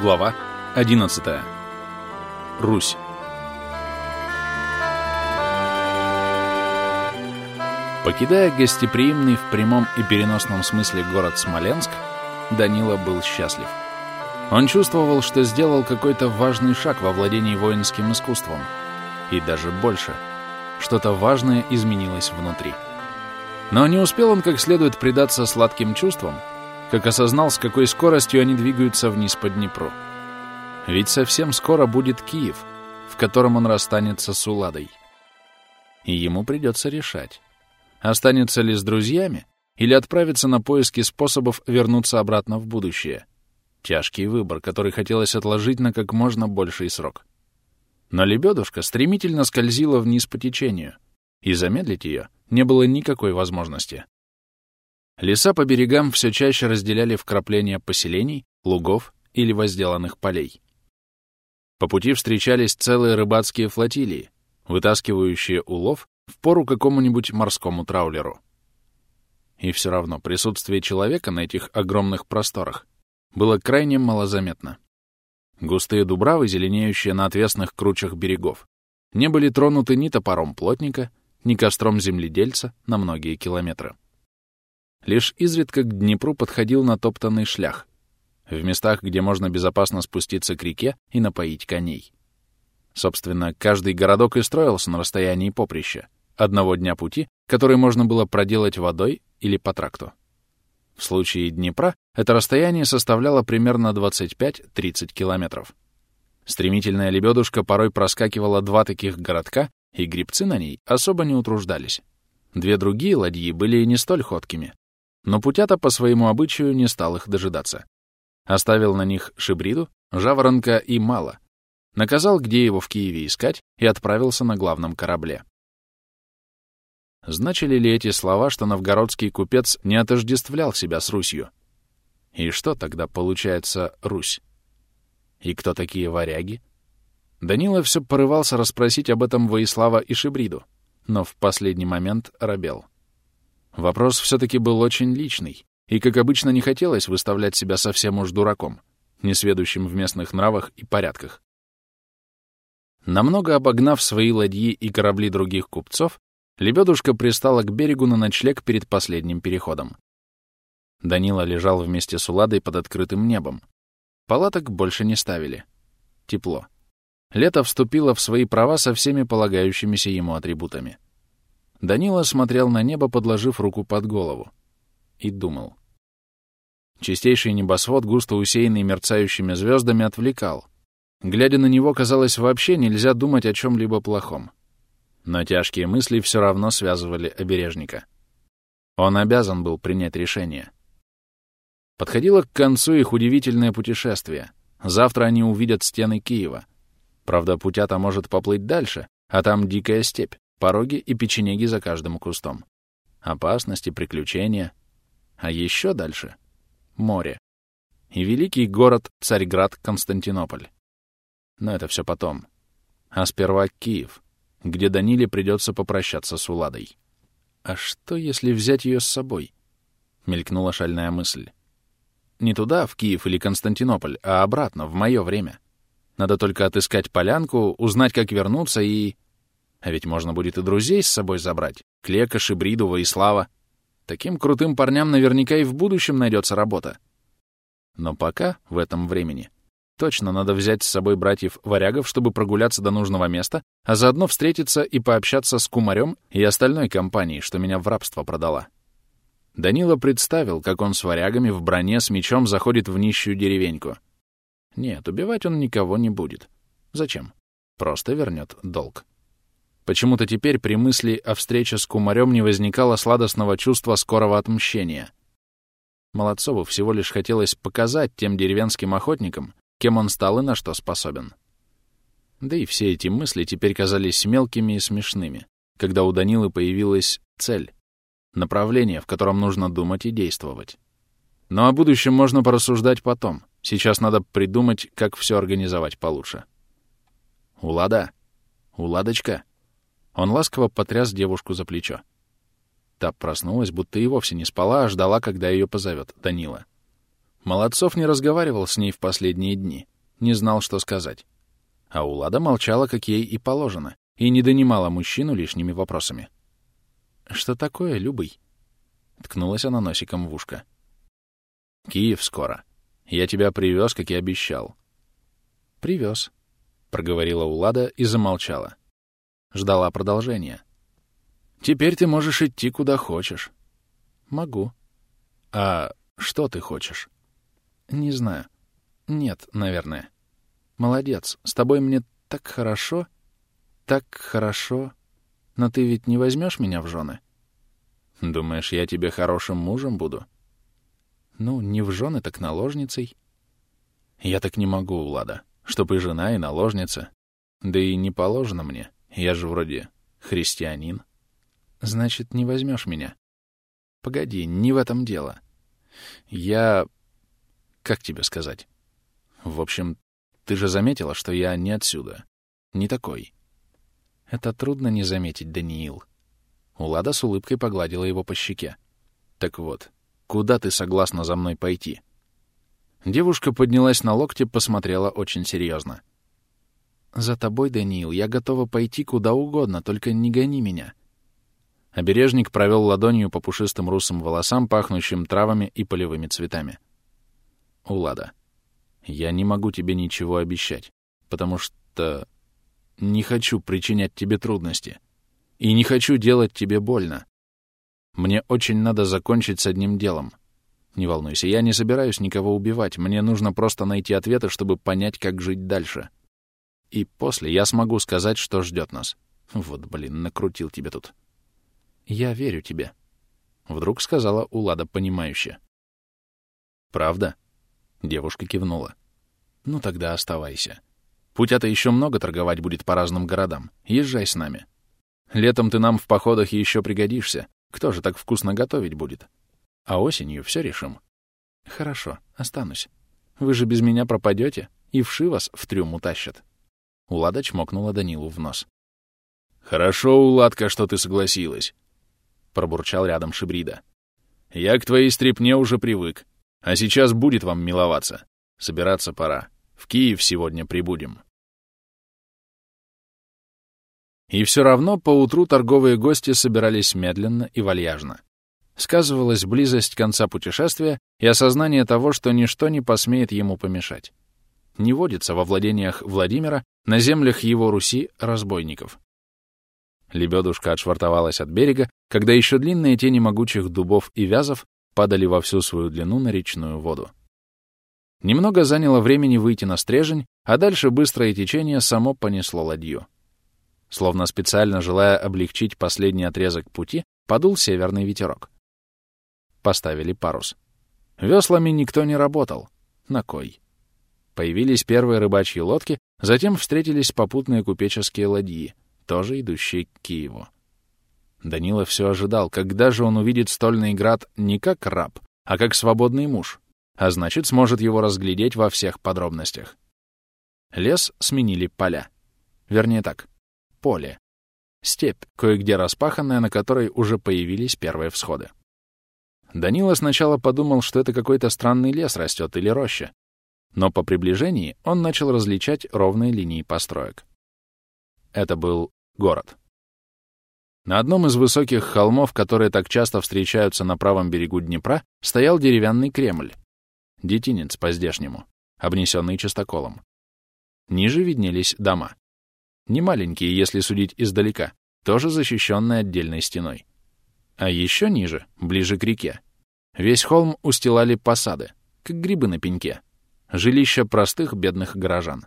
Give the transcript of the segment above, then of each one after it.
Глава 11. Русь. Покидая гостеприимный в прямом и переносном смысле город Смоленск, Данила был счастлив. Он чувствовал, что сделал какой-то важный шаг во владении воинским искусством. И даже больше. Что-то важное изменилось внутри. Но не успел он как следует предаться сладким чувствам, как осознал, с какой скоростью они двигаются вниз по Днепру. Ведь совсем скоро будет Киев, в котором он расстанется с Уладой. И ему придется решать, останется ли с друзьями или отправиться на поиски способов вернуться обратно в будущее. Тяжкий выбор, который хотелось отложить на как можно больший срок. Но лебедушка стремительно скользила вниз по течению, и замедлить ее не было никакой возможности. Леса по берегам все чаще разделяли вкрапления поселений, лугов или возделанных полей. По пути встречались целые рыбацкие флотилии, вытаскивающие улов в пору какому-нибудь морскому траулеру. И все равно присутствие человека на этих огромных просторах было крайне малозаметно. Густые дубравы, зеленеющие на отвесных кручах берегов, не были тронуты ни топором плотника, ни костром земледельца на многие километры. Лишь изредка к Днепру подходил натоптанный шлях, в местах, где можно безопасно спуститься к реке и напоить коней. Собственно, каждый городок и строился на расстоянии поприща, одного дня пути, который можно было проделать водой или по тракту. В случае Днепра это расстояние составляло примерно 25-30 километров. Стремительная лебедушка порой проскакивала два таких городка, и грибцы на ней особо не утруждались. Две другие ладьи были не столь ходкими, но Путята по своему обычаю не стал их дожидаться. Оставил на них шибриду, жаворонка и мало. Наказал, где его в Киеве искать, и отправился на главном корабле. Значили ли эти слова, что новгородский купец не отождествлял себя с Русью? И что тогда получается Русь? И кто такие варяги? Данила все порывался расспросить об этом Воислава и Шибриду, но в последний момент робел. Вопрос все-таки был очень личный, и, как обычно, не хотелось выставлять себя совсем уж дураком, несведущим в местных нравах и порядках. Намного обогнав свои ладьи и корабли других купцов, лебедушка пристала к берегу на ночлег перед последним переходом. Данила лежал вместе с Уладой под открытым небом. Палаток больше не ставили. Тепло. Лето вступило в свои права со всеми полагающимися ему атрибутами. Данила смотрел на небо, подложив руку под голову. И думал. Чистейший небосвод, густо усеянный мерцающими звездами, отвлекал. Глядя на него, казалось, вообще нельзя думать о чем-либо плохом. Но тяжкие мысли все равно связывали обережника. Он обязан был принять решение. Подходило к концу их удивительное путешествие. Завтра они увидят стены Киева. Правда, путята может поплыть дальше, а там дикая степь пороги и печенеги за каждым кустом. Опасности, приключения. А еще дальше — море. И великий город Царьград Константинополь. Но это все потом. А сперва Киев, где Даниле придется попрощаться с Уладой. «А что, если взять ее с собой?» — мелькнула шальная мысль. «Не туда, в Киев или Константинополь, а обратно, в мое время. Надо только отыскать полянку, узнать, как вернуться и...» А ведь можно будет и друзей с собой забрать. Клека, Шибридова и Слава. Таким крутым парням наверняка и в будущем найдется работа. Но пока, в этом времени, точно надо взять с собой братьев-варягов, чтобы прогуляться до нужного места, а заодно встретиться и пообщаться с кумарем и остальной компанией, что меня в рабство продала. Данила представил, как он с варягами в броне с мечом заходит в нищую деревеньку. Нет, убивать он никого не будет. Зачем? Просто вернет долг. Почему-то теперь при мысли о встрече с кумарем не возникало сладостного чувства скорого отмщения. Молодцову всего лишь хотелось показать тем деревенским охотникам, кем он стал и на что способен. Да и все эти мысли теперь казались мелкими и смешными, когда у Данилы появилась цель, направление, в котором нужно думать и действовать. Но о будущем можно порассуждать потом. Сейчас надо придумать, как все организовать получше. «Улада! Уладочка!» Он ласково потряс девушку за плечо. Та проснулась, будто и вовсе не спала, а ждала, когда ее позовет Данила. Молодцов не разговаривал с ней в последние дни, не знал, что сказать. А Улада молчала, как ей и положено, и не донимала мужчину лишними вопросами. «Что такое, Любый?» Ткнулась она носиком в ушко. «Киев скоро. Я тебя привез, как и обещал». «Привез», — проговорила Улада и замолчала. Ждала продолжения. «Теперь ты можешь идти куда хочешь». «Могу». «А что ты хочешь?» «Не знаю. Нет, наверное. Молодец. С тобой мне так хорошо. Так хорошо. Но ты ведь не возьмешь меня в жены?» «Думаешь, я тебе хорошим мужем буду?» «Ну, не в жены, так наложницей». «Я так не могу, Влада. Чтоб и жена, и наложница. Да и не положено мне. Я же вроде христианин». «Значит, не возьмешь меня?» «Погоди, не в этом дело. Я как тебе сказать? В общем, ты же заметила, что я не отсюда. Не такой. Это трудно не заметить, Даниил. Улада с улыбкой погладила его по щеке. Так вот, куда ты согласна за мной пойти? Девушка поднялась на локте, посмотрела очень серьезно. «За тобой, Даниил, я готова пойти куда угодно, только не гони меня». Обережник провел ладонью по пушистым русым волосам, пахнущим травами и полевыми цветами. Улада, я не могу тебе ничего обещать, потому что не хочу причинять тебе трудности и не хочу делать тебе больно. Мне очень надо закончить с одним делом. Не волнуйся, я не собираюсь никого убивать, мне нужно просто найти ответы, чтобы понять, как жить дальше. И после я смогу сказать, что ждет нас. Вот, блин, накрутил тебе тут. Я верю тебе. Вдруг сказала Улада понимающе. Правда? Девушка кивнула. «Ну тогда оставайся. Путя-то еще много торговать будет по разным городам. Езжай с нами. Летом ты нам в походах еще пригодишься. Кто же так вкусно готовить будет? А осенью все решим». «Хорошо, останусь. Вы же без меня пропадете, и вши вас в трюм утащат». Улада чмокнула Данилу в нос. «Хорошо, Уладка, что ты согласилась», — пробурчал рядом Шибрида. «Я к твоей стрепне уже привык. А сейчас будет вам миловаться. Собираться пора. В Киев сегодня прибудем. И все равно поутру торговые гости собирались медленно и вальяжно. Сказывалась близость конца путешествия и осознание того, что ничто не посмеет ему помешать. Не водится во владениях Владимира на землях его Руси разбойников. Лебедушка отшвартовалась от берега, когда еще длинные тени могучих дубов и вязов падали во всю свою длину на речную воду. Немного заняло времени выйти на стрежень, а дальше быстрое течение само понесло ладью. Словно специально желая облегчить последний отрезок пути, подул северный ветерок. Поставили парус. Веслами никто не работал. На кой? Появились первые рыбачьи лодки, затем встретились попутные купеческие ладьи, тоже идущие к Киеву. Данила все ожидал, когда же он увидит стольный град не как раб, а как свободный муж, а значит, сможет его разглядеть во всех подробностях. Лес сменили поля. Вернее так, поле. Степь, кое-где распаханная, на которой уже появились первые всходы. Данила сначала подумал, что это какой-то странный лес растет или роща, но по приближении он начал различать ровные линии построек. Это был город. На одном из высоких холмов, которые так часто встречаются на правом берегу Днепра, стоял деревянный Кремль. Детинец по-здешнему, обнесенный частоколом. Ниже виднелись дома. Не маленькие, если судить издалека, тоже защищенные отдельной стеной. А еще ниже, ближе к реке, весь холм устилали посады, как грибы на пеньке, жилища простых бедных горожан.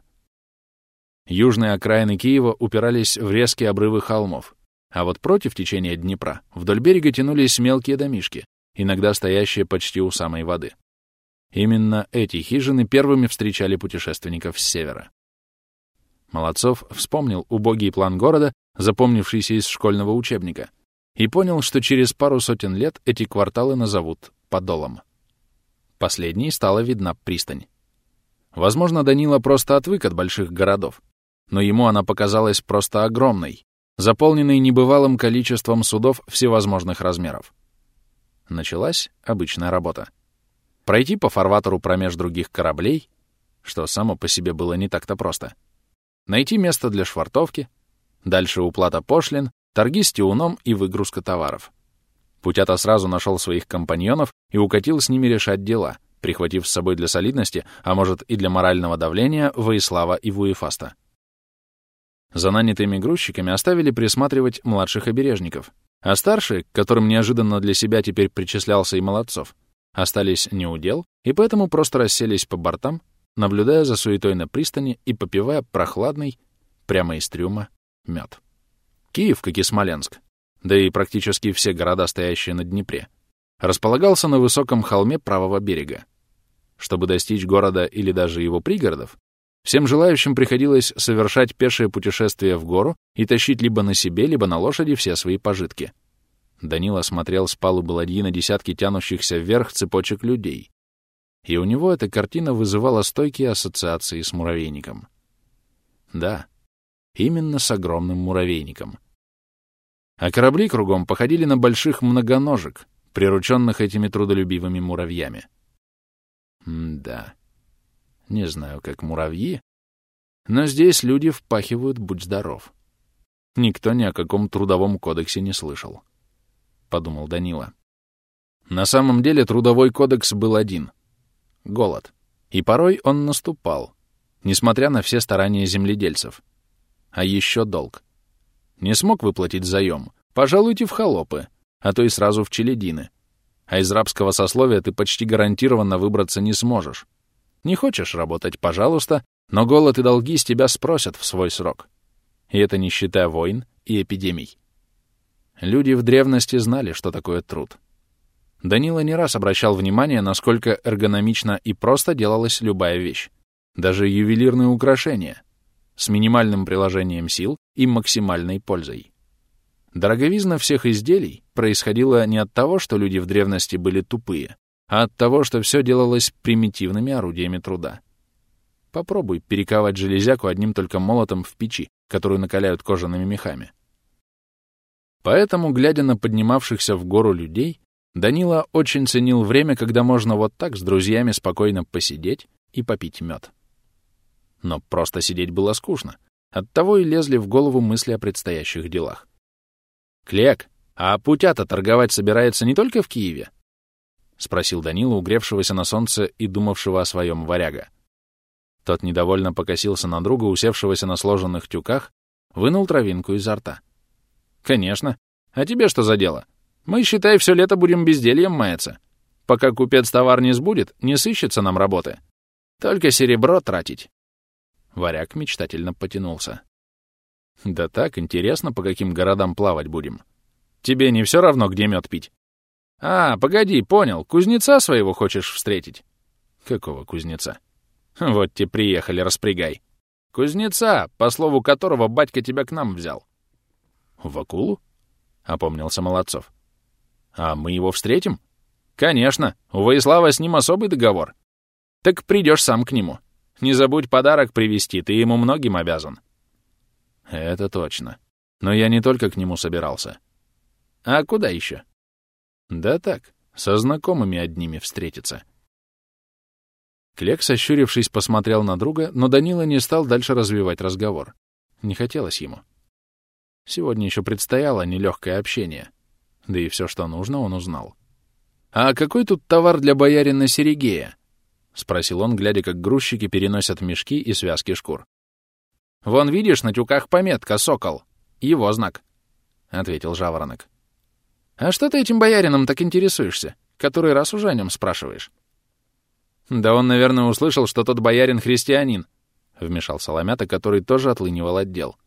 Южные окраины Киева упирались в резкие обрывы холмов, а вот против течения Днепра вдоль берега тянулись мелкие домишки, иногда стоящие почти у самой воды. Именно эти хижины первыми встречали путешественников с севера. Молодцов вспомнил убогий план города, запомнившийся из школьного учебника, и понял, что через пару сотен лет эти кварталы назовут Подолом. Последней стала видна пристань. Возможно, Данила просто отвык от больших городов, но ему она показалась просто огромной, заполненный небывалым количеством судов всевозможных размеров. Началась обычная работа. пройти по фарватеру промеж других кораблей, что само по себе было не так-то просто, найти место для швартовки, дальше уплата пошлин, торги с тиуном и выгрузка товаров. Путята сразу нашел своих компаньонов и укатил с ними решать дела, прихватив с собой для солидности, а может и для морального давления, Воислава и Вуефаста. За нанятыми грузчиками оставили присматривать младших обережников, а старшие, к которым неожиданно для себя теперь причислялся и Молодцов, остались неудел и поэтому просто расселись по бортам, наблюдая за суетой на пристани и попивая прохладный, прямо из трюма, мед. Киев, как и Смоленск, да и практически все города, стоящие на Днепре, располагался на высоком холме правого берега. Чтобы достичь города или даже его пригородов, Всем желающим приходилось совершать пешее путешествие в гору и тащить либо на себе, либо на лошади все свои пожитки. Данила смотрел с палубы ладьи на десятки тянущихся вверх цепочек людей. И у него эта картина вызывала стойкие ассоциации с муравейником. Да, именно с огромным муравейником. А корабли кругом походили на больших многоножек, прирученных этими трудолюбивыми муравьями. М да. Не знаю, как муравьи, но здесь люди впахивают «Будь здоров». Никто ни о каком трудовом кодексе не слышал, — подумал Данила. На самом деле трудовой кодекс был один — голод. И порой он наступал, несмотря на все старания земледельцев. А еще долг. Не смог выплатить заем? Пожалуйте в холопы, а то и сразу в челядины. А из рабского сословия ты почти гарантированно выбраться не сможешь. Не хочешь работать — пожалуйста, но голод и долги с тебя спросят в свой срок. И это не считая войн и эпидемий. Люди в древности знали, что такое труд. Данила не раз обращал внимание, насколько эргономично и просто делалась любая вещь. Даже ювелирные украшения. С минимальным приложением сил и максимальной пользой. Дороговизна всех изделий происходила не от того, что люди в древности были тупые, а от того, что все делалось примитивными орудиями труда. Попробуй перековать железяку одним только молотом в печи, которую накаляют кожаными мехами. Поэтому, глядя на поднимавшихся в гору людей, Данила очень ценил время, когда можно вот так с друзьями спокойно посидеть и попить мед. Но просто сидеть было скучно. Оттого и лезли в голову мысли о предстоящих делах. «Клек, а путя-то торговать собирается не только в Киеве?» — спросил Данила, угревшегося на солнце и думавшего о своем варяга. Тот недовольно покосился на друга, усевшегося на сложенных тюках, вынул травинку изо рта. «Конечно. А тебе что за дело? Мы, считай, все лето будем бездельем маяться. Пока купец товар не сбудет, не сыщется нам работы. Только серебро тратить». Варяг мечтательно потянулся. «Да так, интересно, по каким городам плавать будем. Тебе не все равно, где мед пить?» «А, погоди, понял. Кузнеца своего хочешь встретить?» «Какого кузнеца?» «Вот те приехали, распрягай. Кузнеца, по слову которого батька тебя к нам взял». «В акулу?» — опомнился Молодцов. «А мы его встретим?» «Конечно. У Воислава с ним особый договор. Так придешь сам к нему. Не забудь подарок привезти, ты ему многим обязан». «Это точно. Но я не только к нему собирался». «А куда еще?» Да так, со знакомыми одними встретиться. Клек, сощурившись, посмотрел на друга, но Данила не стал дальше развивать разговор. Не хотелось ему. Сегодня еще предстояло нелегкое общение. Да и все, что нужно, он узнал. «А какой тут товар для боярина Серегея?» — спросил он, глядя, как грузчики переносят мешки и связки шкур. «Вон, видишь, на тюках пометка «Сокол». Его знак», — ответил Жаворонок. «А что ты этим боярином так интересуешься? Который раз уже о нем спрашиваешь?» «Да он, наверное, услышал, что тот боярин христианин», — вмешал Соломята, который тоже отлынивал отдел,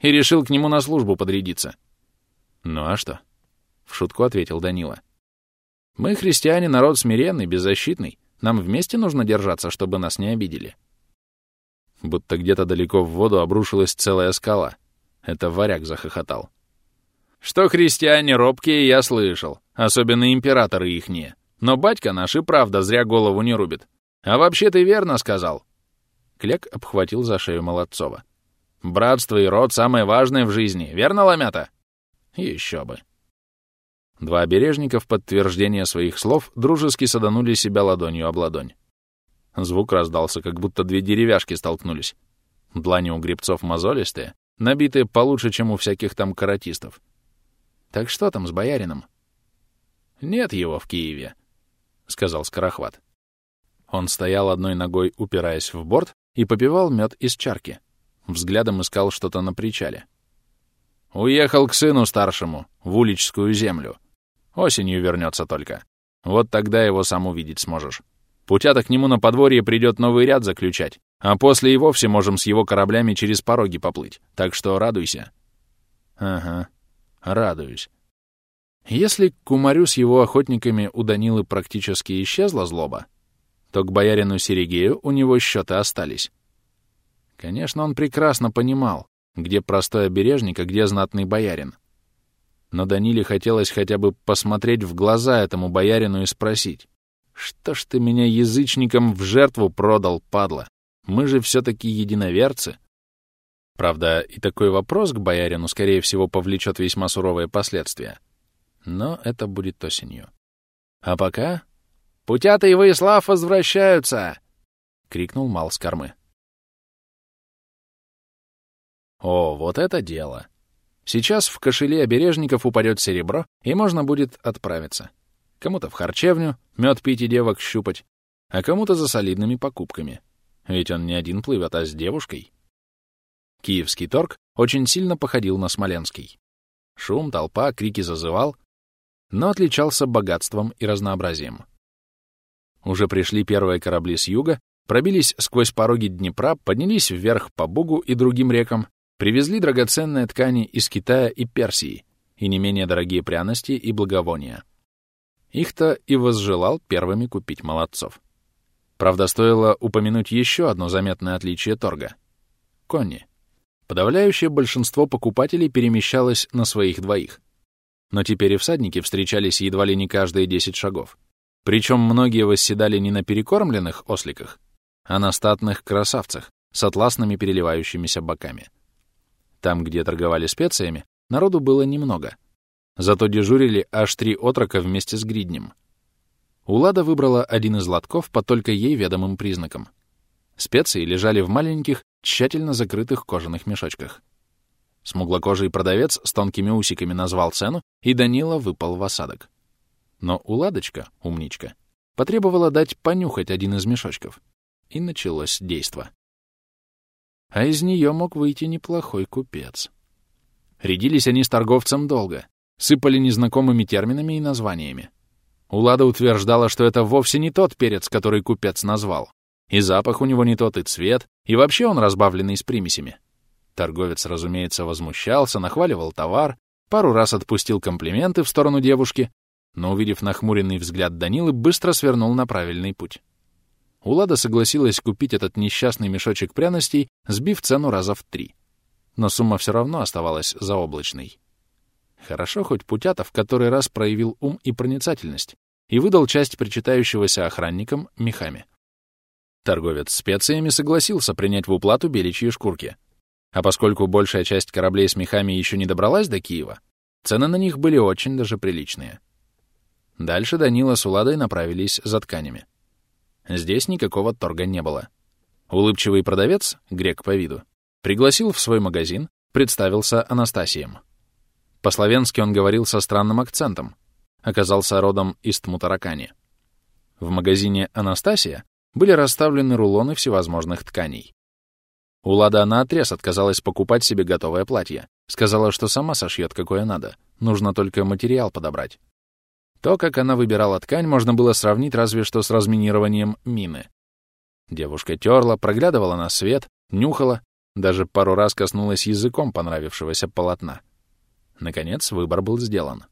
«и решил к нему на службу подрядиться». «Ну а что?» — в шутку ответил Данила. «Мы, христиане, народ смиренный, беззащитный. Нам вместе нужно держаться, чтобы нас не обидели». Будто где-то далеко в воду обрушилась целая скала. Это варяг захохотал. Что христиане робкие, я слышал. Особенно императоры ихние. Но батька наш и правда зря голову не рубит. А вообще ты верно сказал. Клек обхватил за шею Молодцова. Братство и род самое важное в жизни, верно, Ломята? Еще бы. Два обережника в подтверждение своих слов дружески саданули себя ладонью об ладонь. Звук раздался, как будто две деревяшки столкнулись. Длани у грибцов мозолистые, набитые получше, чем у всяких там каратистов. Так что там с боярином? Нет его в Киеве, — сказал Скорохват. Он стоял одной ногой, упираясь в борт, и попивал мед из чарки. Взглядом искал что-то на причале. Уехал к сыну старшему, в уличскую землю. Осенью вернется только. Вот тогда его сам увидеть сможешь. Путята к нему на подворье придет новый ряд заключать, а после и вовсе можем с его кораблями через пороги поплыть. Так что радуйся. Ага, радуюсь. Если к кумарю с его охотниками у Данилы практически исчезла злоба, то к боярину Серегею у него счеты остались. Конечно, он прекрасно понимал, где простой обережник, а где знатный боярин. Но Даниле хотелось хотя бы посмотреть в глаза этому боярину и спросить, что ж ты меня язычником в жертву продал, падла? Мы же все-таки единоверцы. Правда, и такой вопрос к боярину, скорее всего, повлечет весьма суровые последствия. Но это будет осенью. А пока... «Путята и Воислав возвращаются!» — крикнул Мал с кормы. О, вот это дело! Сейчас в кошеле обережников упадет серебро, и можно будет отправиться. Кому-то в харчевню, мед пить и девок щупать, а кому-то за солидными покупками. Ведь он не один плывет, а с девушкой. Киевский торг очень сильно походил на смоленский. Шум, толпа, крики зазывал, но отличался богатством и разнообразием. Уже пришли первые корабли с юга, пробились сквозь пороги Днепра, поднялись вверх по Бугу и другим рекам, привезли драгоценные ткани из Китая и Персии и не менее дорогие пряности и благовония. Их-то и возжелал первыми купить молодцов. Правда, стоило упомянуть еще одно заметное отличие торга — кони. Подавляющее большинство покупателей перемещалось на своих двоих. Но теперь и всадники встречались едва ли не каждые 10 шагов. Причем многие восседали не на перекормленных осликах, а на статных красавцах с атласными переливающимися боками. Там, где торговали специями, народу было немного — Зато дежурили аж три отрока вместе с гриднем. Улада выбрала один из лотков по только ей ведомым признакам. Специи лежали в маленьких, тщательно закрытых кожаных мешочках. Смуглокожий продавец с тонкими усиками назвал цену, и Данила выпал в осадок. Но Уладочка, умничка, потребовала дать понюхать один из мешочков. И началось действо. А из нее мог выйти неплохой купец. Рядились они с торговцем долго, сыпали незнакомыми терминами и названиями. Улада утверждала, что это вовсе не тот перец, который купец назвал. И запах у него не тот, и цвет, и вообще он разбавленный с примесями. Торговец, разумеется, возмущался, нахваливал товар, пару раз отпустил комплименты в сторону девушки, но, увидев нахмуренный взгляд Данилы, быстро свернул на правильный путь. Улада согласилась купить этот несчастный мешочек пряностей, сбив цену раза в три. Но сумма все равно оставалась заоблачной. Хорошо, хоть Путятов который раз проявил ум и проницательность и выдал часть причитающегося охранникам мехами. Торговец специями согласился принять в уплату беличьи шкурки. А поскольку большая часть кораблей с мехами еще не добралась до Киева, цены на них были очень даже приличные. Дальше Данила с Уладой направились за тканями. Здесь никакого торга не было. Улыбчивый продавец, грек по виду, пригласил в свой магазин, представился Анастасием. По-словенски он говорил со странным акцентом. Оказался родом из Тмутаракани. В магазине «Анастасия» были расставлены рулоны всевозможных тканей. Улада наотрез отказалась покупать себе готовое платье. Сказала, что сама сошьет, какое надо. Нужно только материал подобрать. То, как она выбирала ткань, можно было сравнить разве что с разминированием мины. Девушка терла, проглядывала на свет, нюхала, даже пару раз коснулась языком понравившегося полотна. Наконец, выбор был сделан.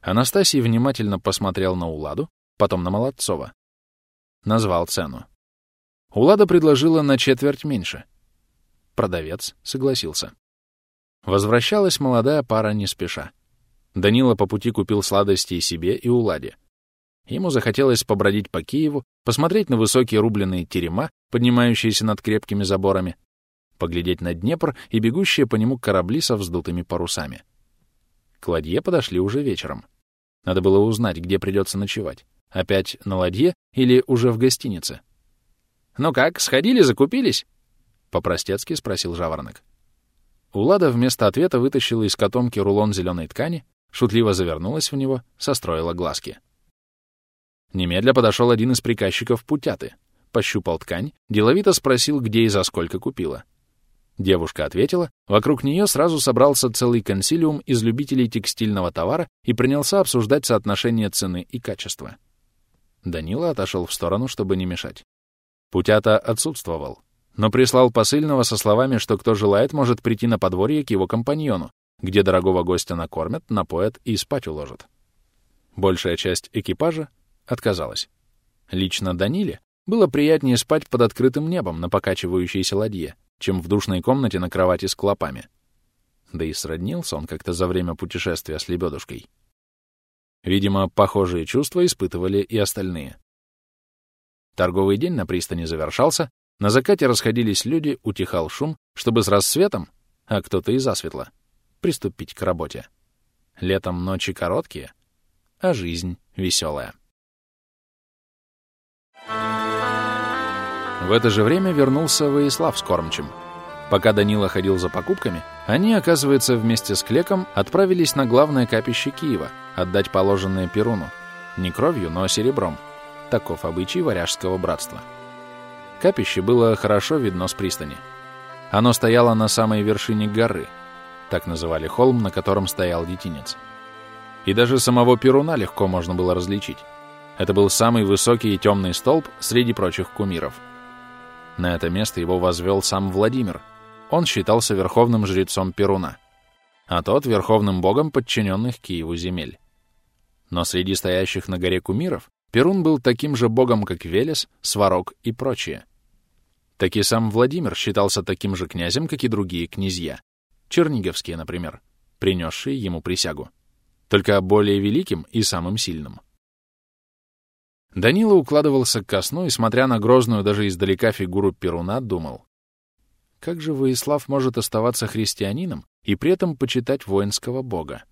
Анастасий внимательно посмотрел на Уладу, потом на Молодцова. Назвал цену. Улада предложила на четверть меньше. Продавец согласился. Возвращалась молодая пара не спеша. Данила по пути купил сладости и себе, и Уладе. Ему захотелось побродить по Киеву, посмотреть на высокие рубленые терема, поднимающиеся над крепкими заборами, поглядеть на Днепр и бегущие по нему корабли со вздутыми парусами. К ладье подошли уже вечером. Надо было узнать, где придется ночевать. Опять на ладье или уже в гостинице? «Ну как, сходили, закупились?» — по-простецки спросил Жаворонок. Улада вместо ответа вытащила из котомки рулон зеленой ткани, шутливо завернулась в него, состроила глазки. Немедля подошел один из приказчиков Путяты, пощупал ткань, деловито спросил, где и за сколько купила. Девушка ответила, вокруг нее сразу собрался целый консилиум из любителей текстильного товара и принялся обсуждать соотношение цены и качества. Данила отошел в сторону, чтобы не мешать. Путята отсутствовал, но прислал посыльного со словами, что кто желает, может прийти на подворье к его компаньону, где дорогого гостя накормят, напоят и спать уложат. Большая часть экипажа отказалась. Лично Даниле было приятнее спать под открытым небом на покачивающейся ладье, чем в душной комнате на кровати с клопами. Да и сроднился он как-то за время путешествия с лебедушкой. Видимо, похожие чувства испытывали и остальные. Торговый день на пристани завершался, на закате расходились люди, утихал шум, чтобы с рассветом, а кто-то и засветло, приступить к работе. Летом ночи короткие, а жизнь веселая. В это же время вернулся Воислав с кормчим. Пока Данила ходил за покупками, они, оказывается, вместе с Клеком отправились на главное капище Киева отдать положенное Перуну. Не кровью, но серебром. Таков обычай варяжского братства. Капище было хорошо видно с пристани. Оно стояло на самой вершине горы, так называли холм, на котором стоял детинец. И даже самого Перуна легко можно было различить. Это был самый высокий и темный столб среди прочих кумиров — на это место его возвел сам Владимир. Он считался верховным жрецом Перуна, а тот — верховным богом подчиненных Киеву земель. Но среди стоящих на горе кумиров Перун был таким же богом, как Велес, Сварог и прочие. Так и сам Владимир считался таким же князем, как и другие князья. Черниговские, например, принесшие ему присягу. Только более великим и самым сильным. Данила укладывался ко сну и, смотря на грозную даже издалека фигуру Перуна, думал. Как же Воислав может оставаться христианином и при этом почитать воинского бога?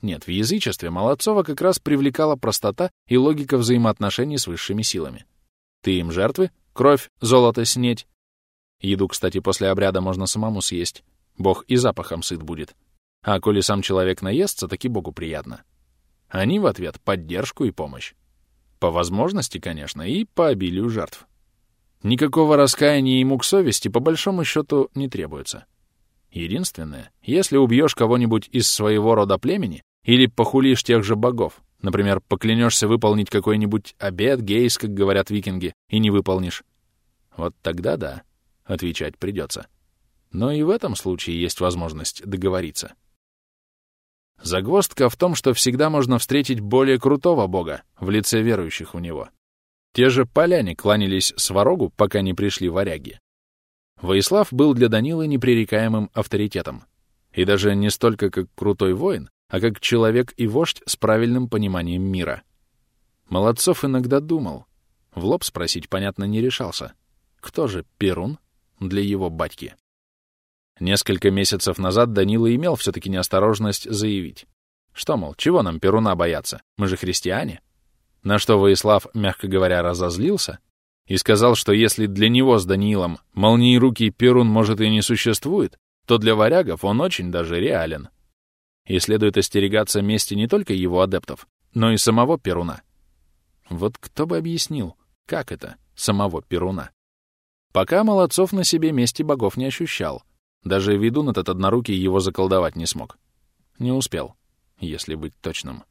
Нет, в язычестве Молодцова как раз привлекала простота и логика взаимоотношений с высшими силами. Ты им жертвы, кровь, золото снеть. Еду, кстати, после обряда можно самому съесть. Бог и запахом сыт будет. А коли сам человек наестся, таки Богу приятно. Они в ответ — поддержку и помощь. По возможности, конечно, и по обилию жертв. Никакого раскаяния ему к совести по большому счету не требуется. Единственное, если убьешь кого-нибудь из своего рода племени или похулишь тех же богов, например, поклянешься выполнить какой-нибудь обед, гейс, как говорят викинги, и не выполнишь, вот тогда да, отвечать придется. Но и в этом случае есть возможность договориться. Загвоздка в том, что всегда можно встретить более крутого бога в лице верующих в него. Те же поляне кланялись сварогу, пока не пришли варяги. Воислав был для Данилы непререкаемым авторитетом. И даже не столько как крутой воин, а как человек и вождь с правильным пониманием мира. Молодцов иногда думал. В лоб спросить, понятно, не решался. Кто же Перун для его батьки? Несколько месяцев назад Данила имел все-таки неосторожность заявить. Что, мол, чего нам Перуна бояться? Мы же христиане. На что Воислав, мягко говоря, разозлился и сказал, что если для него с Даниилом молниерукий Перун, может, и не существует, то для варягов он очень даже реален. И следует остерегаться мести не только его адептов, но и самого Перуна. Вот кто бы объяснил, как это, самого Перуна? Пока Молодцов на себе мести богов не ощущал — даже ведун этот однорукий его заколдовать не смог. Не успел, если быть точным.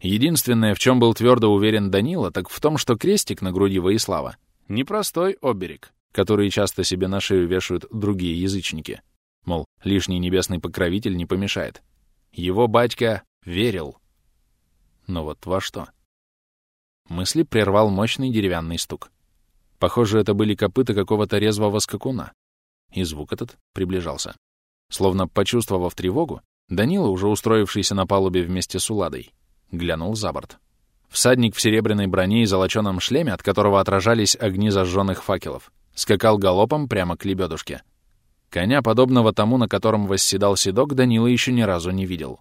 Единственное, в чем был твердо уверен Данила, так в том, что крестик на груди Воислава — непростой оберег, который часто себе на шею вешают другие язычники. Мол, лишний небесный покровитель не помешает. Его батька верил. Но вот во что? Мысли прервал мощный деревянный стук. Похоже, это были копыта какого-то резвого скакуна и звук этот приближался. Словно почувствовав тревогу, Данила, уже устроившийся на палубе вместе с Уладой, глянул за борт. Всадник в серебряной броне и золоченом шлеме, от которого отражались огни зажженных факелов, скакал галопом прямо к лебедушке. Коня, подобного тому, на котором восседал седок, Данила еще ни разу не видел.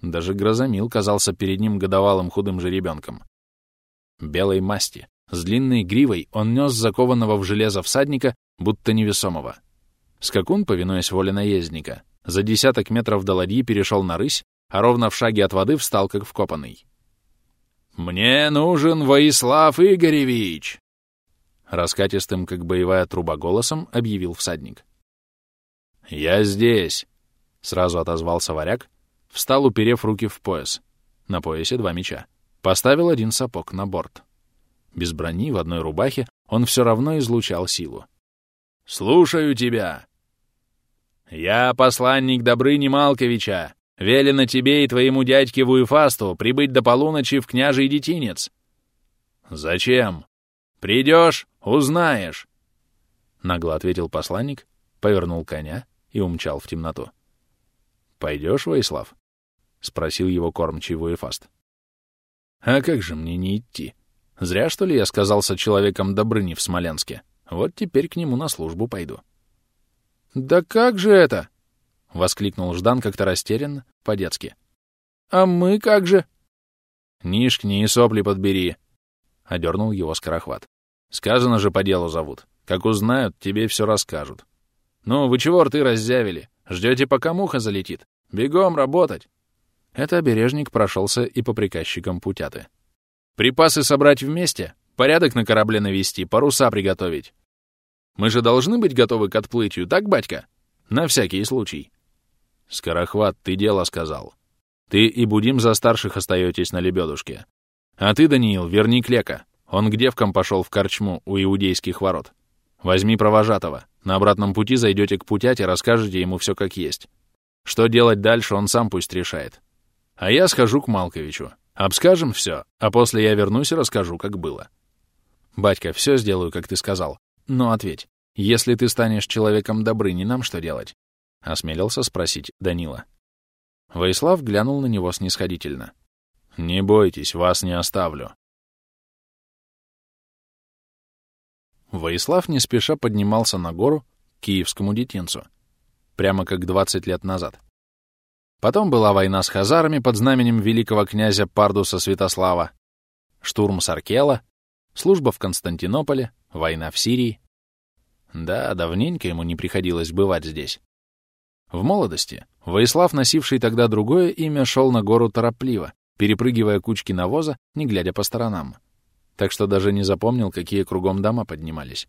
Даже Грозомил казался перед ним годовалым худым жеребенком. Белой масти, с длинной гривой он нес закованного в железо всадника, будто невесомого. Скакун, повинуясь воле наездника, за десяток метров до ладьи перешел на рысь, а ровно в шаге от воды встал как вкопанный. «Мне нужен Воислав Игоревич!» Раскатистым, как боевая труба, голосом объявил всадник. «Я здесь!» — сразу отозвался варяг, встал, уперев руки в пояс. На поясе два меча. Поставил один сапог на борт. Без брони, в одной рубахе, он все равно излучал силу. «Слушаю тебя!» «Я посланник Добрыни Малковича. Велено тебе и твоему дядьке Вуефасту прибыть до полуночи в княжий детинец». «Зачем?» «Придешь — узнаешь», — нагло ответил посланник, повернул коня и умчал в темноту. «Пойдешь, Воислав?» — спросил его кормчий Вуефаст. «А как же мне не идти? Зря, что ли, я сказался человеком Добрыни в Смоленске? Вот теперь к нему на службу пойду». «Да как же это?» — воскликнул Ждан как-то растерянно, по-детски. «А мы как же?» «Нишкни и сопли подбери», — одернул его скорохват. «Сказано же, по делу зовут. Как узнают, тебе все расскажут. Ну, вы чего рты раззявили? Ждете, пока муха залетит? Бегом работать!» Это обережник прошелся и по приказчикам путяты. «Припасы собрать вместе, порядок на корабле навести, паруса приготовить. Мы же должны быть готовы к отплытию, так, батька? На всякий случай. Скорохват, ты дело сказал. Ты и Будим за старших остаетесь на лебедушке. А ты, Даниил, верни Клека. Он к девкам пошел в корчму у иудейских ворот. Возьми провожатого. На обратном пути зайдете к путяте, расскажете ему все как есть. Что делать дальше, он сам пусть решает. А я схожу к Малковичу. Обскажем все, а после я вернусь и расскажу, как было. Батька, все сделаю, как ты сказал. Но ответь, если ты станешь человеком Добрыни, нам что делать? — осмелился спросить Данила. Воислав глянул на него снисходительно. «Не бойтесь, вас не оставлю». Воислав не спеша поднимался на гору к киевскому детинцу, прямо как 20 лет назад. Потом была война с хазарами под знаменем великого князя Пардуса Святослава, штурм Саркела, служба в Константинополе, война в Сирии. Да, давненько ему не приходилось бывать здесь. В молодости Воислав, носивший тогда другое имя, шел на гору торопливо, перепрыгивая кучки навоза, не глядя по сторонам. Так что даже не запомнил, какие кругом дома поднимались.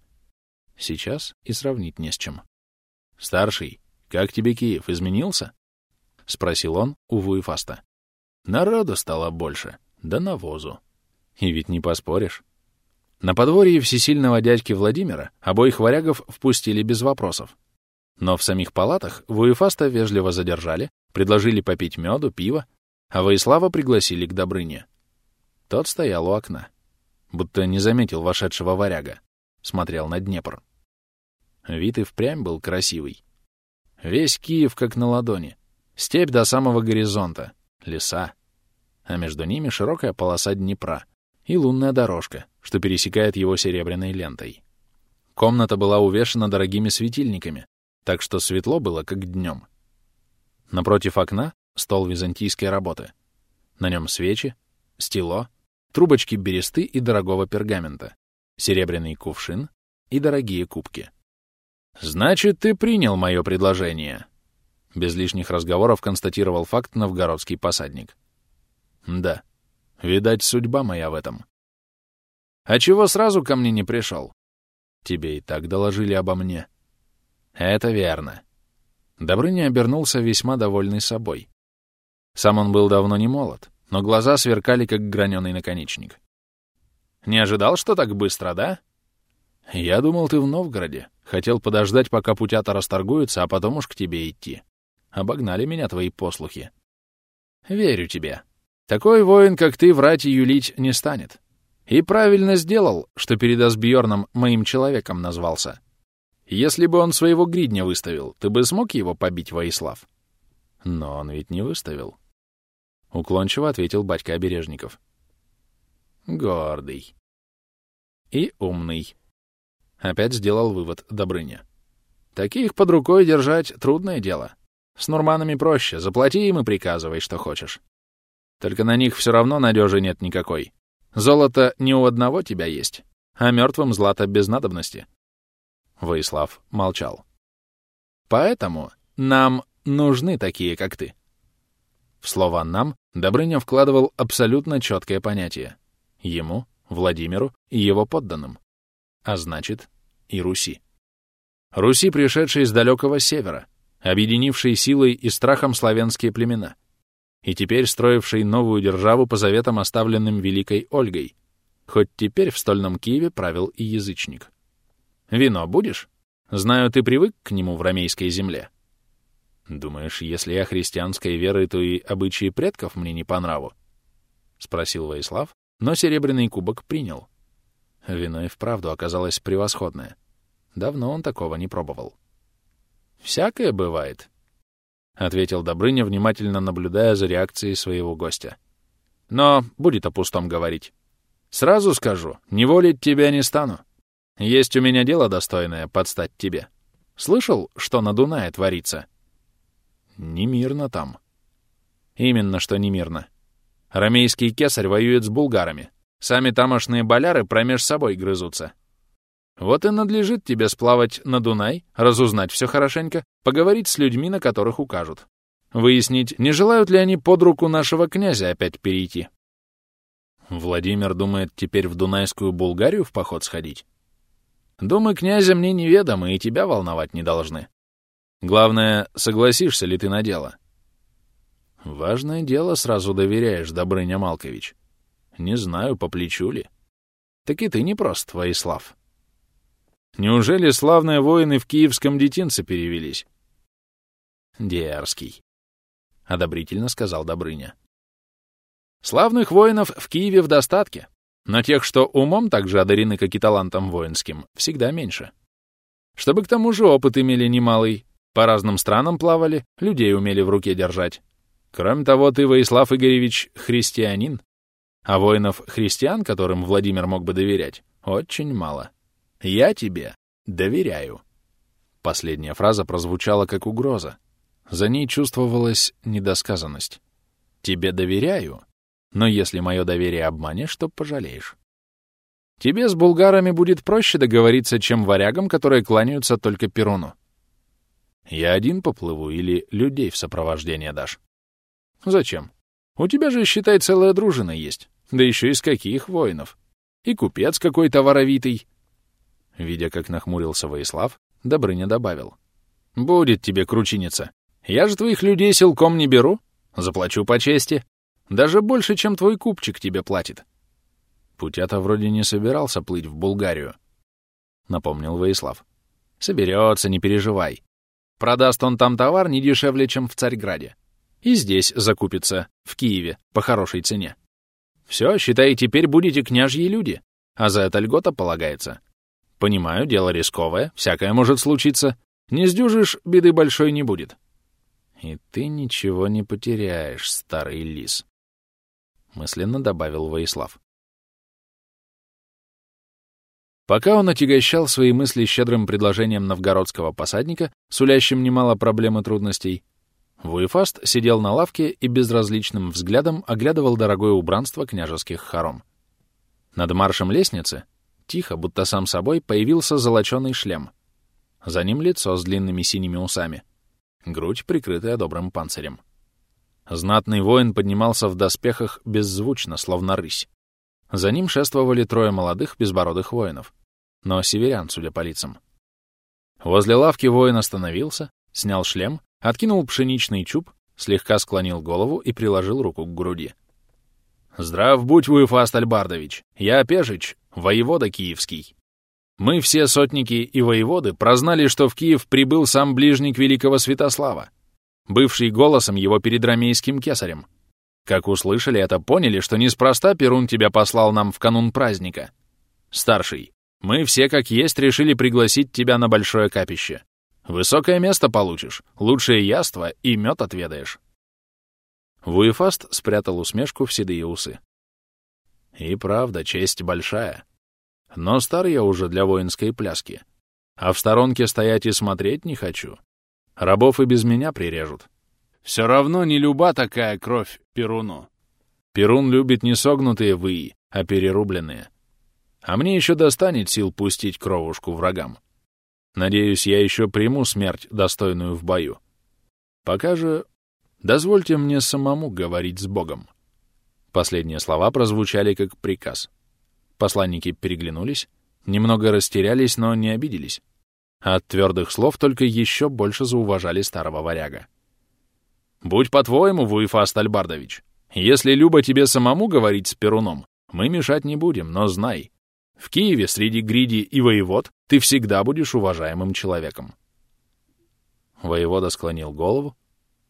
Сейчас и сравнить не с чем. «Старший, как тебе Киев, изменился?» — спросил он у Вуефаста. «Народу стало больше, да навозу. И ведь не поспоришь. На подворье всесильного дядьки Владимира обоих варягов впустили без вопросов. Но в самих палатах Вуефаста вежливо задержали, предложили попить меду, пива, а Воислава пригласили к Добрыне. Тот стоял у окна, будто не заметил вошедшего варяга, смотрел на Днепр. Вид и впрямь был красивый. Весь Киев как на ладони, степь до самого горизонта, леса, а между ними широкая полоса Днепра и лунная дорожка, что пересекает его серебряной лентой. Комната была увешана дорогими светильниками, так что светло было, как днем. Напротив окна — стол византийской работы. На нем свечи, стело, трубочки бересты и дорогого пергамента, серебряный кувшин и дорогие кубки. «Значит, ты принял мое предложение», — без лишних разговоров констатировал факт новгородский посадник. «Да, видать, судьба моя в этом. А чего сразу ко мне не пришел? Тебе и так доложили обо мне. Это верно. Добрыня обернулся весьма довольный собой. Сам он был давно не молод, но глаза сверкали, как граненый наконечник. Не ожидал, что так быстро, да? Я думал, ты в Новгороде. Хотел подождать, пока путята расторгуются, а потом уж к тебе идти. Обогнали меня твои послухи. Верю тебе. Такой воин, как ты, врать и юлить не станет. И правильно сделал, что перед Асбьерном моим человеком назвался. Если бы он своего гридня выставил, ты бы смог его побить, Воислав? Но он ведь не выставил. Уклончиво ответил батька Обережников. Гордый. И умный. Опять сделал вывод Добрыня. Таких под рукой держать — трудное дело. С Нурманами проще. Заплати им и приказывай, что хочешь. Только на них все равно надежи нет никакой. Золото не у одного тебя есть, а мертвым злато без надобности. Воислав молчал. Поэтому нам нужны такие, как ты. В слово «нам» Добрыня вкладывал абсолютно четкое понятие. Ему, Владимиру и его подданным. А значит, и Руси. Руси, пришедшей с далекого севера, объединившей силой и страхом славянские племена, и теперь строившей новую державу по заветам, оставленным Великой Ольгой, хоть теперь в стольном Киеве правил и язычник. «Вино будешь? Знаю, ты привык к нему в ромейской земле». «Думаешь, если я христианской веры, то и обычаи предков мне не по нраву?» — спросил Воислав, но серебряный кубок принял. Вино и вправду оказалось превосходное. Давно он такого не пробовал. «Всякое бывает», — ответил Добрыня, внимательно наблюдая за реакцией своего гостя. «Но будет о пустом говорить. Сразу скажу, не волить тебя не стану. Есть у меня дело достойное подстать тебе. Слышал, что на Дунае творится?» «Немирно там». «Именно что немирно. Ромейский кесарь воюет с булгарами. Сами тамошные боляры промеж собой грызутся. Вот и надлежит тебе сплавать на Дунай, разузнать все хорошенько, поговорить с людьми, на которых укажут. Выяснить, не желают ли они под руку нашего князя опять перейти. Владимир думает теперь в Дунайскую Булгарию в поход сходить? Думы князя мне неведомы и тебя волновать не должны. Главное, согласишься ли ты на дело? Важное дело сразу доверяешь, Добрыня Малкович. Не знаю, по плечу ли. Так и ты не прост, Воислав. Неужели славные воины в киевском детинце перевелись? Дерзкий, — одобрительно сказал Добрыня. Славных воинов в Киеве в достатке, но тех, что умом так же одарены, как и талантом воинским, всегда меньше. Чтобы к тому же опыт имели немалый, по разным странам плавали, людей умели в руке держать. Кроме того, ты, Воислав Игоревич, христианин, а воинов-христиан, которым Владимир мог бы доверять, очень мало. Я тебе доверяю. Последняя фраза прозвучала как угроза. За ней чувствовалась недосказанность. Тебе доверяю, но если мое доверие обманешь, то пожалеешь. Тебе с булгарами будет проще договориться, чем варягам, которые кланяются только Перуну. Я один поплыву или людей в сопровождение дашь? Зачем? У тебя же, считай, целая дружина есть. Да еще из каких воинов. И купец какой-то воровитый, Видя, как нахмурился Воислав, Добрыня добавил. «Будет тебе кручиница. Я же твоих людей силком не беру. Заплачу по чести. Даже больше, чем твой купчик тебе платит». Путята вроде не собирался плыть в Булгарию, — напомнил Воислав. «Соберется, не переживай. Продаст он там товар не дешевле, чем в Царьграде. И здесь закупится, в Киеве, по хорошей цене. Все, считай, теперь будете княжьи люди, а за это льгота полагается. Понимаю, дело рисковое, всякое может случиться. Не сдюжишь, беды большой не будет. И ты ничего не потеряешь, старый лис. Мысленно добавил Воислав. Пока он отягощал свои мысли щедрым предложением новгородского посадника, сулящим немало проблем и трудностей, Вуефаст сидел на лавке и безразличным взглядом оглядывал дорогое убранство княжеских хором. Над маршем лестницы Тихо, будто сам собой, появился золоченый шлем. За ним лицо с длинными синими усами. Грудь, прикрытая добрым панцирем. Знатный воин поднимался в доспехах беззвучно, словно рысь. За ним шествовали трое молодых безбородых воинов. Но северян, судя по лицам. Возле лавки воин остановился, снял шлем, откинул пшеничный чуб, слегка склонил голову и приложил руку к груди. «Здрав будь, Уефаст Альбардович! Я Пежич, воевода киевский. Мы все сотники и воеводы прознали, что в Киев прибыл сам ближник великого Святослава, бывший голосом его перед ромейским кесарем. Как услышали это, поняли, что неспроста Перун тебя послал нам в канун праздника. Старший, мы все как есть решили пригласить тебя на большое капище. Высокое место получишь, лучшее яство и мед отведаешь. Вуефаст спрятал усмешку в седые усы. И правда, честь большая. Но стар я уже для воинской пляски. А в сторонке стоять и смотреть не хочу. Рабов и без меня прирежут. Все равно не люба такая кровь Перуну. Перун любит не согнутые выи, а перерубленные. А мне еще достанет сил пустить кровушку врагам. Надеюсь, я еще приму смерть, достойную в бою. Пока же дозвольте мне самому говорить с Богом. Последние слова прозвучали как приказ. Посланники переглянулись, немного растерялись, но не обиделись. А от твердых слов только еще больше зауважали старого варяга. «Будь по-твоему, Вуефаст Альбардович. Если Люба тебе самому говорить с Перуном, мы мешать не будем, но знай, в Киеве среди гриди и воевод ты всегда будешь уважаемым человеком». Воевода склонил голову.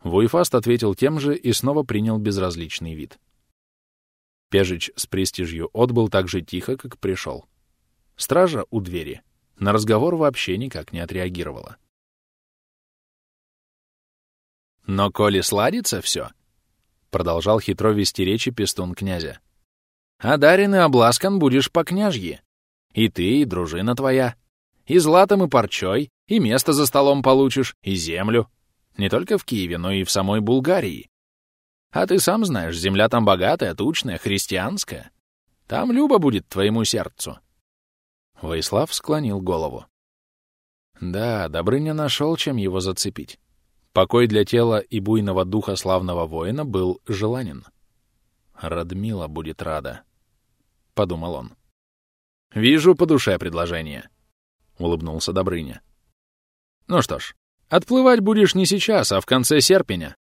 Вуефаст ответил тем же и снова принял безразличный вид. Пежич с престижью отбыл так же тихо, как пришел. Стража у двери на разговор вообще никак не отреагировала. «Но коли сладится все, продолжал хитро вести речи пестун князя, «одарен и обласкан будешь по княжьи, и ты, и дружина твоя, и златом, и парчой, и место за столом получишь, и землю, не только в Киеве, но и в самой Булгарии. А ты сам знаешь, земля там богатая, тучная, христианская. Там любо будет твоему сердцу. Воислав склонил голову. Да, Добрыня нашел, чем его зацепить. Покой для тела и буйного духа славного воина был желанен. «Радмила будет рада», — подумал он. «Вижу по душе предложение», — улыбнулся Добрыня. «Ну что ж, отплывать будешь не сейчас, а в конце серпеня.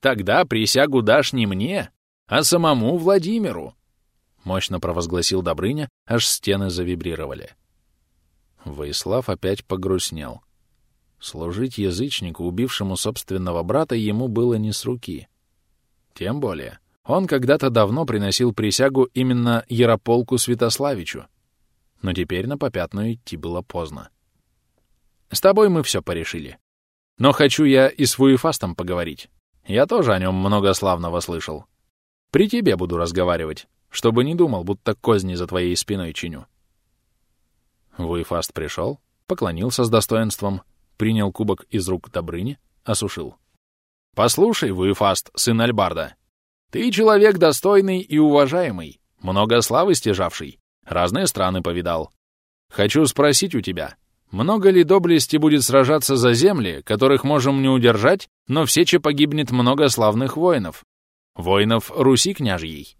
Тогда присягу дашь не мне, а самому Владимиру. — мощно провозгласил Добрыня, аж стены завибрировали. Воислав опять погрустнел. Служить язычнику, убившему собственного брата, ему было не с руки. Тем более, он когда-то давно приносил присягу именно Ярополку Святославичу, но теперь на попятную идти было поздно. «С тобой мы все порешили. Но хочу я и с Вуефастом поговорить. Я тоже о нем много славного слышал. При тебе буду разговаривать чтобы не думал, будто козни за твоей спиной чиню. Вуйфаст пришел, поклонился с достоинством, принял кубок из рук Добрыни, осушил. «Послушай, Вуйфаст, сын Альбарда, ты человек достойный и уважаемый, много славы стяжавший, разные страны повидал. Хочу спросить у тебя, много ли доблести будет сражаться за земли, которых можем не удержать, но в сече погибнет много славных воинов? Воинов Руси княжьей?»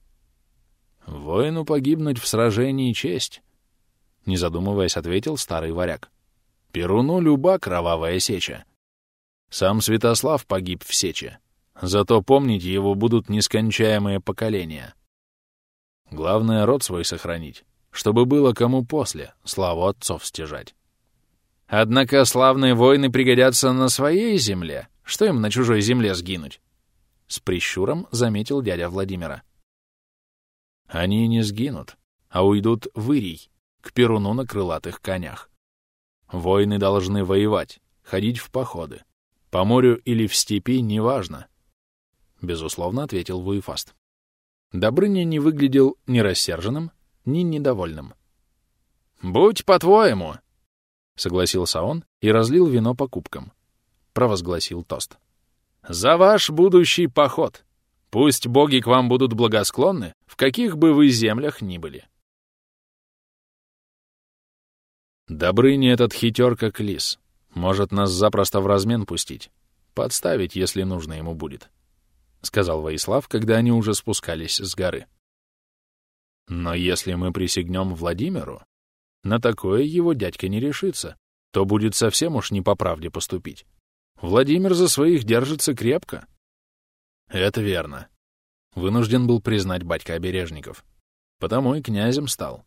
«Воину погибнуть в сражении честь», — не задумываясь, ответил старый варяг. «Перуну люба кровавая сеча. Сам Святослав погиб в сече, зато помнить его будут нескончаемые поколения. Главное — род свой сохранить, чтобы было кому после славу отцов стяжать. Однако славные воины пригодятся на своей земле, что им на чужой земле сгинуть?» С прищуром заметил дядя Владимира. Они не сгинут, а уйдут в Ирий, к Перуну на крылатых конях. Воины должны воевать, ходить в походы. По морю или в степи — неважно. Безусловно, ответил Вуефаст. Добрыня не выглядел ни рассерженным, ни недовольным. «Будь по-твоему!» — согласился он и разлил вино по кубкам. Провозгласил тост. «За ваш будущий поход!» Пусть боги к вам будут благосклонны, в каких бы вы землях ни были. Добрыня этот хитер, как лис. Может нас запросто в размен пустить. Подставить, если нужно ему будет, — сказал Воислав, когда они уже спускались с горы. Но если мы присягнем Владимиру, на такое его дядька не решится, то будет совсем уж не по правде поступить. Владимир за своих держится крепко, это верно. Вынужден был признать батька Обережников. Потому и князем стал.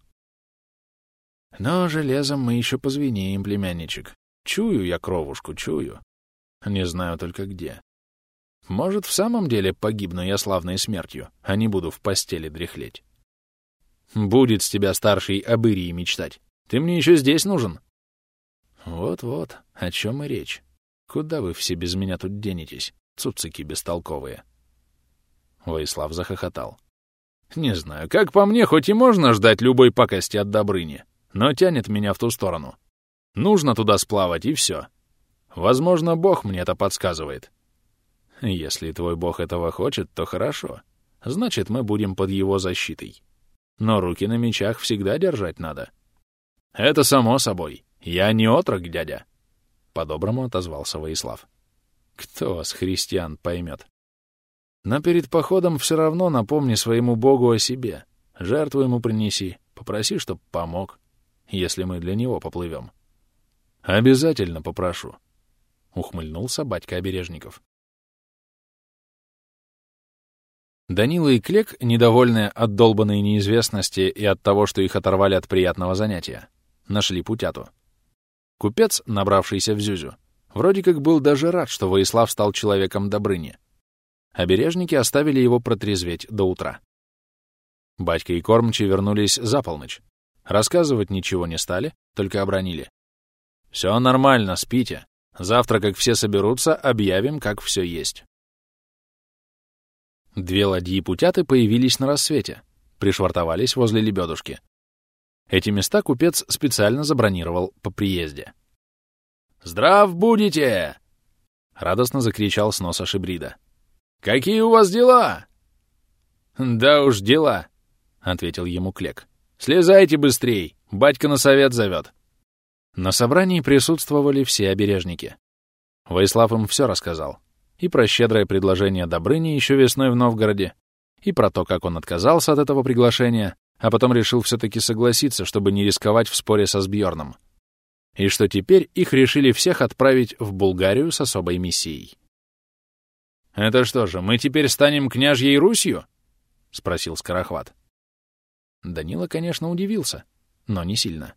Но железом мы еще позвенеем, племянничек. Чую я кровушку, чую. Не знаю только где. Может, в самом деле погибну я славной смертью, а не буду в постели дряхлеть. Будет с тебя старший об Ирии мечтать. Ты мне еще здесь нужен. Вот-вот, о чем и речь. Куда вы все без меня тут денетесь, цуцики бестолковые? Воислав захохотал. «Не знаю, как по мне, хоть и можно ждать любой пакости от Добрыни, но тянет меня в ту сторону. Нужно туда сплавать, и все. Возможно, Бог мне это подсказывает». Если твой бог этого хочет, то хорошо. Значит, мы будем под его защитой. Но руки на мечах всегда держать надо. Это само собой. Я не отрок, дядя. По-доброму отозвался Воислав. Кто вас, христиан, поймет? Но перед походом все равно напомни своему богу о себе. Жертву ему принеси, попроси, чтоб помог, если мы для него поплывем. Обязательно попрошу. Ухмыльнулся батька Обережников. Данила и Клек, недовольные от долбанной неизвестности и от того, что их оторвали от приятного занятия, нашли путяту. Купец, набравшийся в Зюзю, вроде как был даже рад, что Воислав стал человеком Добрыни. Обережники оставили его протрезветь до утра. Батька и кормчи вернулись за полночь. Рассказывать ничего не стали, только обронили. «Все нормально, спите. Завтра, как все соберутся, объявим, как все есть». Две ладьи путяты появились на рассвете, пришвартовались возле лебедушки. Эти места купец специально забронировал по приезде. «Здрав будете!» — радостно закричал с носа Шибрида. «Какие у вас дела?» «Да уж дела», — ответил ему Клек. «Слезайте быстрей, батька на совет зовет». На собрании присутствовали все обережники. Войслав им все рассказал и про щедрое предложение Добрыни еще весной в Новгороде, и про то, как он отказался от этого приглашения, а потом решил все-таки согласиться, чтобы не рисковать в споре со Сбьерном. И что теперь их решили всех отправить в Булгарию с особой миссией. «Это что же, мы теперь станем княжьей Русью?» — спросил Скорохват. Данила, конечно, удивился, но не сильно.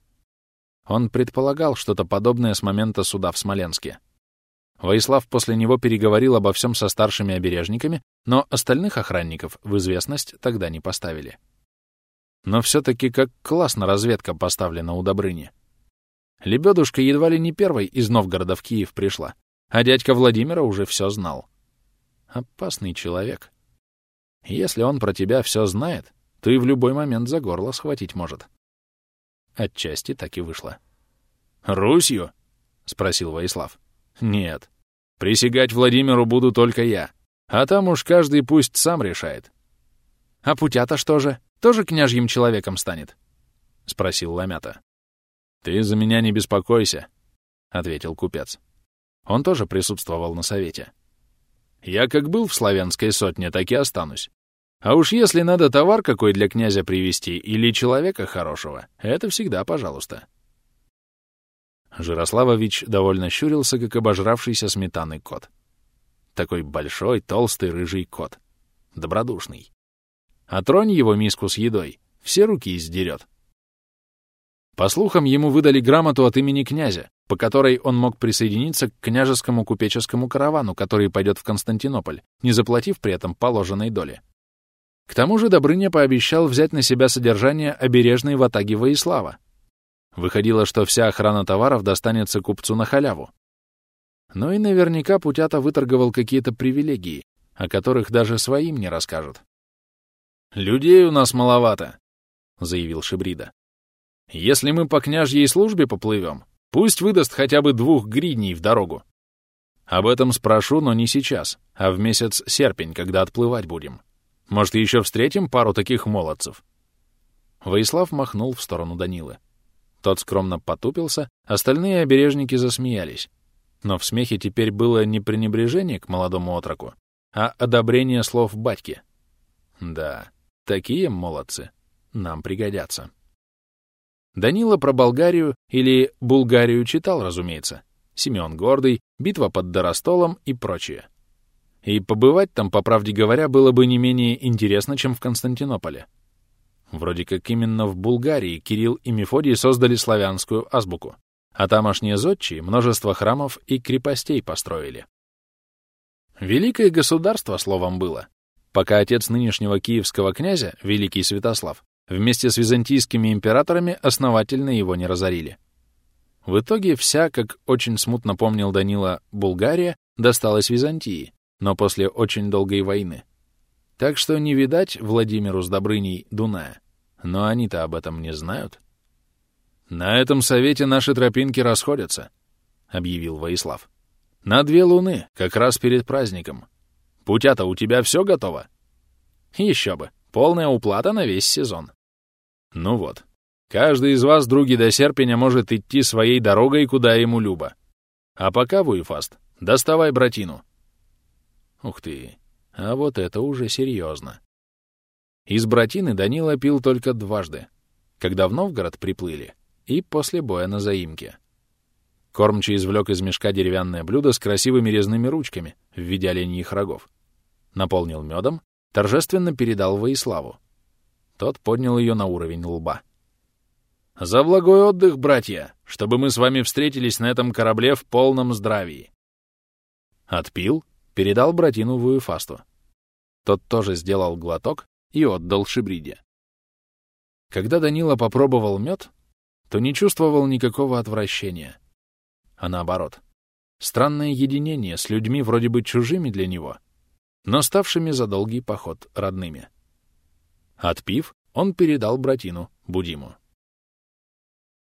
Он предполагал что-то подобное с момента суда в Смоленске. Воислав после него переговорил обо всем со старшими обережниками, но остальных охранников в известность тогда не поставили. Но все-таки как классно разведка поставлена у Добрыни. Лебедушка едва ли не первой из Новгорода в Киев пришла, а дядька Владимира уже все знал. Опасный человек. Если он про тебя все знает, то и в любой момент за горло схватить может. Отчасти так и вышло. «Русью?» — спросил Воислав. «Нет. Присягать Владимиру буду только я. А там уж каждый пусть сам решает. — А Путята что же? Тоже княжьим человеком станет? — спросил Ламята. — Ты за меня не беспокойся, — ответил купец. Он тоже присутствовал на совете. Я как был в славянской сотне, так и останусь. А уж если надо товар какой для князя привезти или человека хорошего, это всегда пожалуйста. Жирославович довольно щурился, как обожравшийся сметанный кот. Такой большой, толстый, рыжий кот. Добродушный. А тронь его миску с едой, все руки издерет. По слухам, ему выдали грамоту от имени князя, по которой он мог присоединиться к княжескому купеческому каравану, который пойдет в Константинополь, не заплатив при этом положенной доли. К тому же Добрыня пообещал взять на себя содержание обережной ватаги Воислава, Выходило, что вся охрана товаров достанется купцу на халяву. Но и наверняка Путята выторговал какие-то привилегии, о которых даже своим не расскажут. «Людей у нас маловато», — заявил Шибрида. «Если мы по княжьей службе поплывем, пусть выдаст хотя бы двух гридней в дорогу. Об этом спрошу, но не сейчас, а в месяц серпень, когда отплывать будем. Может, еще встретим пару таких молодцев?» Воислав махнул в сторону Данилы. Тот скромно потупился, остальные обережники засмеялись. Но в смехе теперь было не пренебрежение к молодому отроку, а одобрение слов батьки. Да, такие молодцы нам пригодятся. Данила про Болгарию или Булгарию читал, разумеется. Семен Гордый, битва под Доростолом и прочее. И побывать там, по правде говоря, было бы не менее интересно, чем в Константинополе. Вроде как именно в Булгарии Кирилл и Мефодий создали славянскую азбуку, а тамошние зодчие множество храмов и крепостей построили. Великое государство, словом, было, пока отец нынешнего киевского князя, Великий Святослав, вместе с византийскими императорами основательно его не разорили. В итоге вся, как очень смутно помнил Данила, Булгария досталась Византии, но после очень долгой войны. Так что не видать Владимиру с Добрыней Дуная. Но они-то об этом не знают. «На этом совете наши тропинки расходятся», — объявил Воислав. «На две луны, как раз перед праздником. Путя-то у тебя все готово? Еще бы. Полная уплата на весь сезон. Ну вот. Каждый из вас, други до серпеня, может идти своей дорогой, куда ему любо. А пока, Вуефаст, доставай братину. Ух ты, а вот это уже серьезно. Из братины Данила пил только дважды, когда в Новгород приплыли и после боя на заимке. Кормчий извлек из мешка деревянное блюдо с красивыми резными ручками в виде оленьих рогов. Наполнил медом, торжественно передал Воиславу. Тот поднял ее на уровень лба. «За благой отдых, братья, чтобы мы с вами встретились на этом корабле в полном здравии!» Отпил, передал братину Вуефасту. Тот тоже сделал глоток и отдал Шибриде. Когда Данила попробовал мед, то не чувствовал никакого отвращения — а наоборот. Странное единение с людьми вроде бы чужими для него, но ставшими за долгий поход родными. Отпив, он передал братину Будиму.